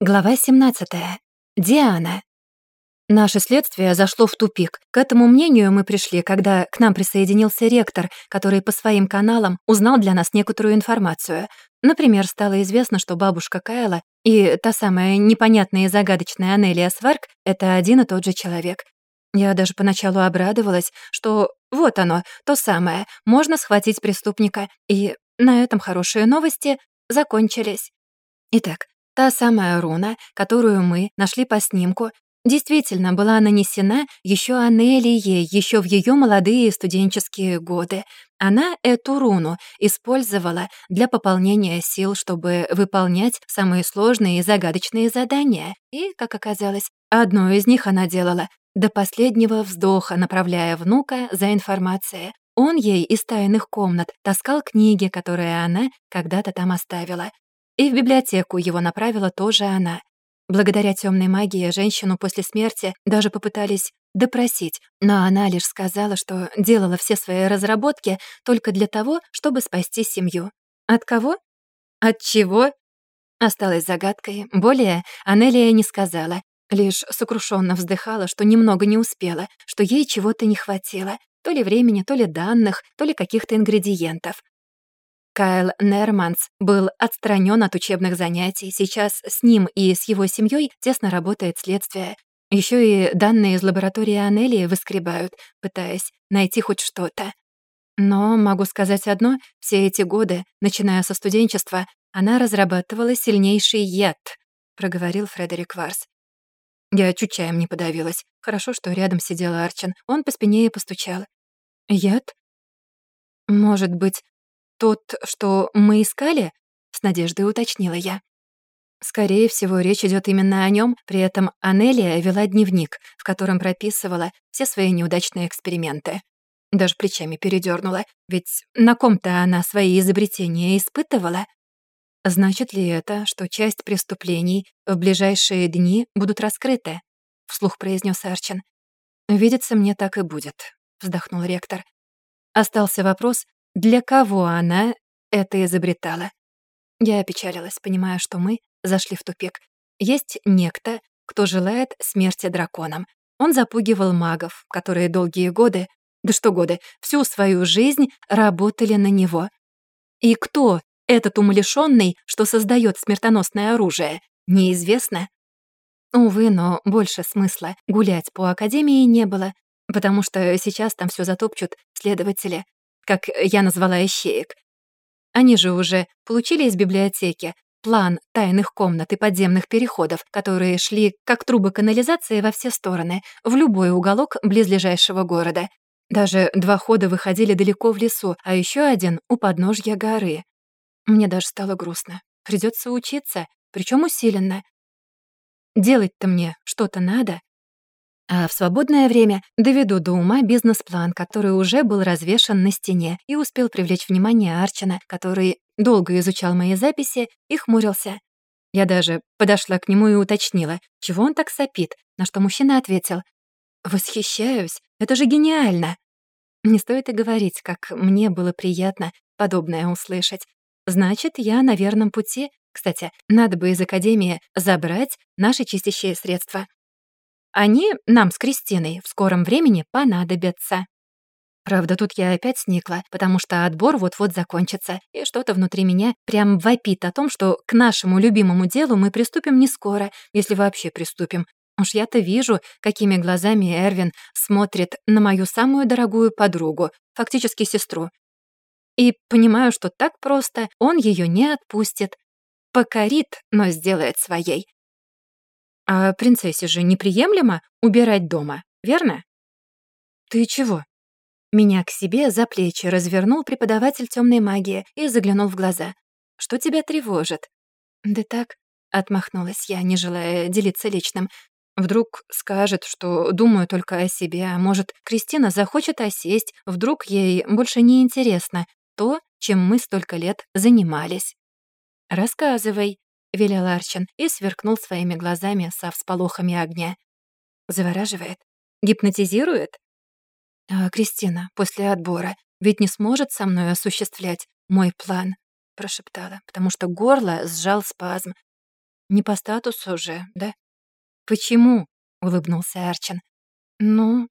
Глава 17. Диана. Наше следствие зашло в тупик. К этому мнению мы пришли, когда к нам присоединился ректор, который по своим каналам узнал для нас некоторую информацию. Например, стало известно, что бабушка Кайла и та самая непонятная и загадочная Анелия Сварк — это один и тот же человек. Я даже поначалу обрадовалась, что вот оно, то самое, можно схватить преступника, и на этом хорошие новости закончились. Итак, Та самая руна, которую мы нашли по снимку, действительно была нанесена еще Анелией, еще в ее молодые студенческие годы. Она эту руну использовала для пополнения сил, чтобы выполнять самые сложные и загадочные задания. И, как оказалось, одно из них она делала до последнего вздоха, направляя внука за информацией. Он ей из тайных комнат таскал книги, которые она когда-то там оставила. И в библиотеку его направила тоже она. Благодаря темной магии женщину после смерти даже попытались допросить, но она лишь сказала, что делала все свои разработки только для того, чтобы спасти семью. От кого? От чего? Осталась загадкой. Более Анелия не сказала, лишь сокрушенно вздыхала, что немного не успела, что ей чего-то не хватило, то ли времени, то ли данных, то ли каких-то ингредиентов. Кайл Нерманс был отстранен от учебных занятий. Сейчас с ним и с его семьей тесно работает следствие. Еще и данные из лаборатории Анелии выскребают, пытаясь найти хоть что-то. Но могу сказать одно, все эти годы, начиная со студенчества, она разрабатывала сильнейший яд, проговорил Фредерик Варс. Я чуть чаем не подавилась. Хорошо, что рядом сидел Арчин. Он по спине и постучал. Яд? Может быть, «Тот, что мы искали?» — с надеждой уточнила я. Скорее всего, речь идет именно о нем. При этом Анелия вела дневник, в котором прописывала все свои неудачные эксперименты. Даже плечами передернула, ведь на ком-то она свои изобретения испытывала. Значит ли это, что часть преступлений в ближайшие дни будут раскрыты? Вслух произнес Арчин. «Видится, мне так и будет», — вздохнул ректор. Остался вопрос, для кого она это изобретала? Я опечалилась, понимая, что мы зашли в тупик. Есть некто, кто желает смерти драконам. Он запугивал магов, которые долгие годы, да что годы, всю свою жизнь работали на него. И кто этот умалишённый, что создает смертоносное оружие, неизвестно. Увы, но больше смысла гулять по Академии не было, потому что сейчас там все затопчут следователи, как я назвала ищеек. Они же уже получили из библиотеки план тайных комнат и подземных переходов, которые шли как трубы канализации во все стороны, в любой уголок близлежащего города. Даже два хода выходили далеко в лесу, а еще один — у подножья горы. Мне даже стало грустно. Придется учиться, причем усиленно. Делать-то мне что-то надо. А в свободное время доведу до ума бизнес-план, который уже был развешан на стене и успел привлечь внимание Арчина, который долго изучал мои записи и хмурился. Я даже подошла к нему и уточнила, чего он так сопит, на что мужчина ответил, «Восхищаюсь, это же гениально!» Не стоит и говорить, как мне было приятно подобное услышать. Значит, я на верном пути. Кстати, надо бы из Академии забрать наши чистящие средства. Они нам с Кристиной в скором времени понадобятся. Правда, тут я опять сникла, потому что отбор вот-вот закончится, и что-то внутри меня прям вопит о том, что к нашему любимому делу мы приступим не скоро, если вообще приступим. Уж я-то вижу, какими глазами Эрвин смотрит на мою самую дорогую подругу, фактически сестру. И понимаю, что так просто он ее не отпустит. Покорит, но сделает своей. А принцессе же неприемлемо убирать дома, верно? Ты чего? Меня к себе за плечи развернул преподаватель темной магии и заглянул в глаза. Что тебя тревожит? Да так, отмахнулась я, не желая делиться личным. Вдруг скажет, что думаю только о себе, а может, Кристина захочет осесть, вдруг ей больше не интересно то, чем мы столько лет занимались. «Рассказывай», — велел Арчин и сверкнул своими глазами со всполохами огня. Завораживает? Гипнотизирует? А Кристина после отбора ведь не сможет со мной осуществлять мой план, прошептала, потому что горло сжал спазм. Не по статусу же, да? Почему? улыбнулся Арчин. Ну,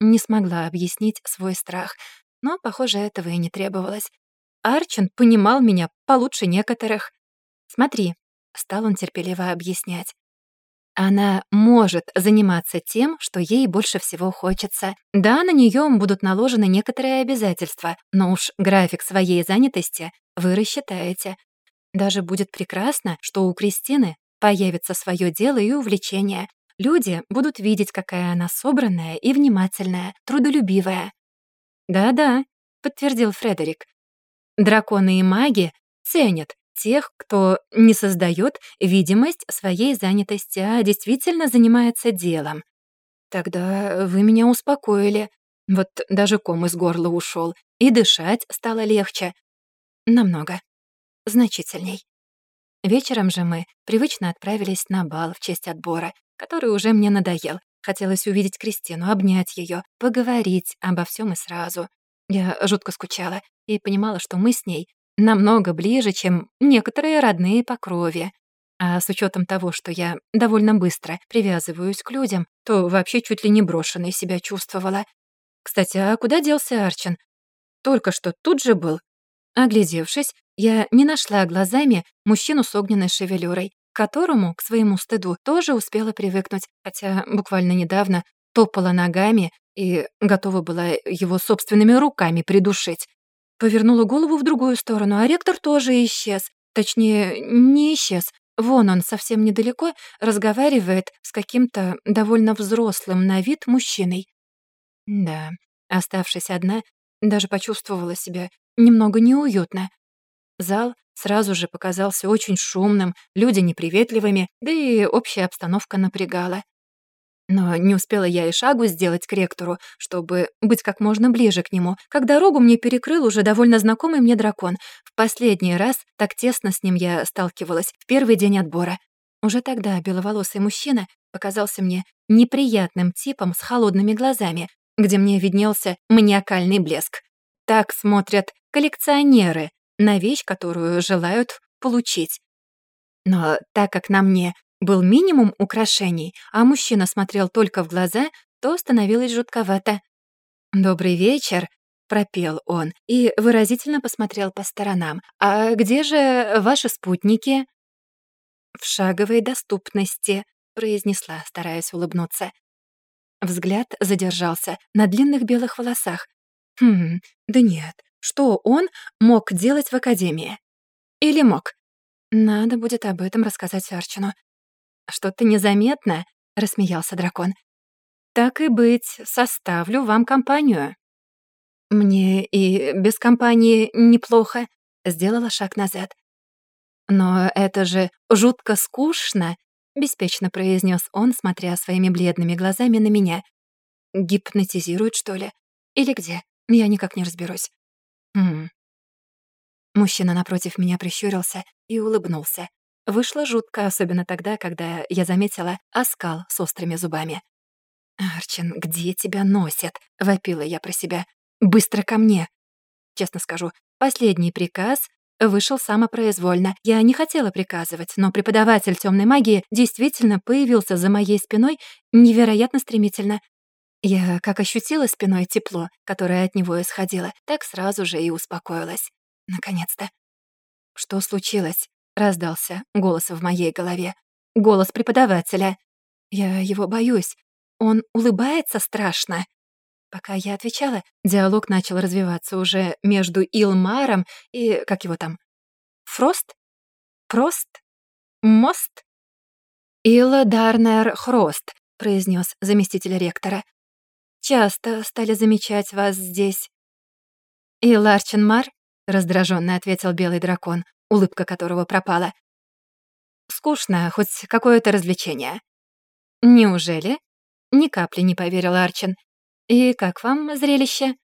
не смогла объяснить свой страх, но, похоже, этого и не требовалось. Арчин понимал меня получше некоторых. Смотри, стал он терпеливо объяснять. Она может заниматься тем, что ей больше всего хочется. Да, на нее будут наложены некоторые обязательства, но уж график своей занятости вы рассчитаете. Даже будет прекрасно, что у Кристины появится свое дело и увлечение. Люди будут видеть, какая она собранная и внимательная, трудолюбивая. «Да-да», — подтвердил Фредерик. «Драконы и маги ценят тех, кто не создает видимость своей занятости, а действительно занимается делом. Тогда вы меня успокоили. Вот даже ком из горла ушел, и дышать стало легче. Намного. Значительней. Вечером же мы привычно отправились на бал в честь отбора, который уже мне надоел. Хотелось увидеть Кристину, обнять ее, поговорить обо всем и сразу. Я жутко скучала и понимала, что мы с ней намного ближе, чем некоторые родные по крови. А с учетом того, что я довольно быстро привязываюсь к людям, то вообще чуть ли не брошенной себя чувствовала. Кстати, а куда делся Арчин? Только что тут же был. Оглядевшись, я не нашла глазами мужчину с огненной шевелюрой, к которому, к своему стыду, тоже успела привыкнуть, хотя буквально недавно топала ногами и готова была его собственными руками придушить. Повернула голову в другую сторону, а ректор тоже исчез. Точнее, не исчез. Вон он совсем недалеко разговаривает с каким-то довольно взрослым на вид мужчиной. Да, оставшись одна, даже почувствовала себя немного неуютно. Зал сразу же показался очень шумным, люди неприветливыми, да и общая обстановка напрягала. Но не успела я и шагу сделать к ректору, чтобы быть как можно ближе к нему, как дорогу мне перекрыл уже довольно знакомый мне дракон. В последний раз так тесно с ним я сталкивалась в первый день отбора. Уже тогда беловолосый мужчина показался мне неприятным типом с холодными глазами, где мне виднелся маниакальный блеск. Так смотрят коллекционеры на вещь, которую желают получить. Но так как на мне был минимум украшений, а мужчина смотрел только в глаза, то становилось жутковато. «Добрый вечер», — пропел он и выразительно посмотрел по сторонам. «А где же ваши спутники?» «В шаговой доступности», — произнесла, стараясь улыбнуться. Взгляд задержался на длинных белых волосах. «Хм, да нет, что он мог делать в академии? Или мог? Надо будет об этом рассказать Арчину. «Что-то незаметно?» — рассмеялся дракон. «Так и быть, составлю вам компанию». «Мне и без компании неплохо», — сделала шаг назад. «Но это же жутко скучно», — беспечно произнес он, смотря своими бледными глазами на меня. «Гипнотизирует, что ли? Или где? Я никак не разберусь». «Хм». Мужчина напротив меня прищурился и улыбнулся. Вышло жутко, особенно тогда, когда я заметила оскал с острыми зубами. «Арчин, где тебя носят?» — вопила я про себя. «Быстро ко мне!» Честно скажу, последний приказ вышел самопроизвольно. Я не хотела приказывать, но преподаватель темной магии действительно появился за моей спиной невероятно стремительно. Я как ощутила спиной тепло, которое от него исходило, так сразу же и успокоилась. Наконец-то. Что случилось? — раздался голос в моей голове. Голос преподавателя. «Я его боюсь. Он улыбается страшно». Пока я отвечала, диалог начал развиваться уже между Илмаром и... как его там? Фрост? Прост? Мост? «Илла Дарнер Хрост», — произнес заместитель ректора. «Часто стали замечать вас здесь». «Иларченмар?» — раздраженно ответил белый дракон улыбка которого пропала. «Скучно, хоть какое-то развлечение». «Неужели?» Ни капли не поверил Арчин. «И как вам зрелище?»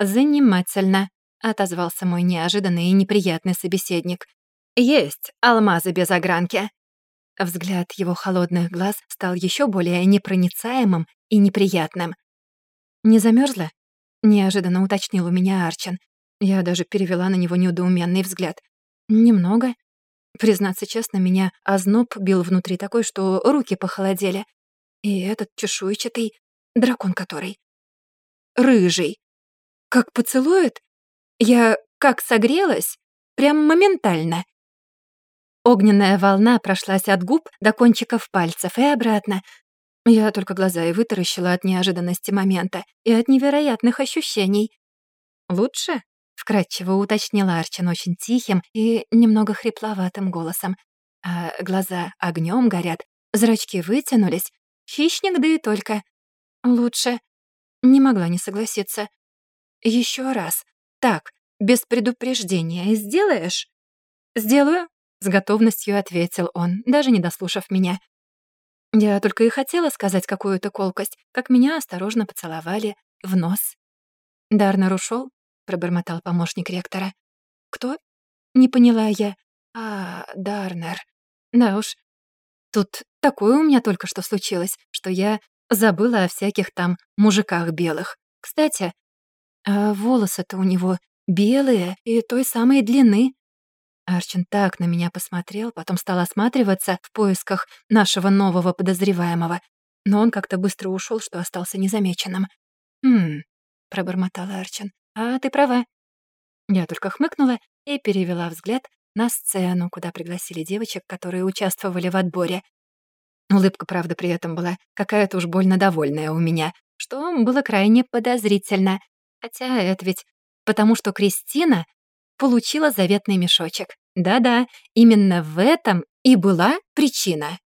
«Занимательно», — отозвался мой неожиданный и неприятный собеседник. «Есть алмазы без огранки». Взгляд его холодных глаз стал еще более непроницаемым и неприятным. «Не замерзла? неожиданно уточнил у меня Арчин. Я даже перевела на него недоуменный взгляд. «Немного». Признаться честно, меня озноб бил внутри такой, что руки похолодели. И этот чешуйчатый дракон который. Рыжий. Как поцелует? Я как согрелась? Прям моментально. Огненная волна прошлась от губ до кончиков пальцев и обратно. Я только глаза и вытаращила от неожиданности момента и от невероятных ощущений. «Лучше?» — вкратчиво уточнила Арчин очень тихим и немного хрипловатым голосом. А глаза огнем горят, зрачки вытянулись. Хищник, да и только. «Лучше». Не могла не согласиться. Еще раз. Так, без предупреждения сделаешь?» «Сделаю», — с готовностью ответил он, даже не дослушав меня. Я только и хотела сказать какую-то колкость, как меня осторожно поцеловали в нос. «Дарнер ушел? Пробормотал помощник ректора. «Кто?» — не поняла я. «А, Дарнер. Да уж. Тут такое у меня только что случилось, что я забыла о всяких там мужиках белых. Кстати, а волосы-то у него белые и той самой длины. Арчин так на меня посмотрел, потом стал осматриваться в поисках нашего нового подозреваемого, но он как-то быстро ушел, что остался незамеченным. «Хм», — пробормотал Арчин, — «а ты права». Я только хмыкнула и перевела взгляд на сцену, куда пригласили девочек, которые участвовали в отборе. Улыбка, правда, при этом была какая-то уж больно довольная у меня, что было крайне подозрительно. Хотя это ведь потому, что Кристина получила заветный мешочек. Да-да, именно в этом и была причина.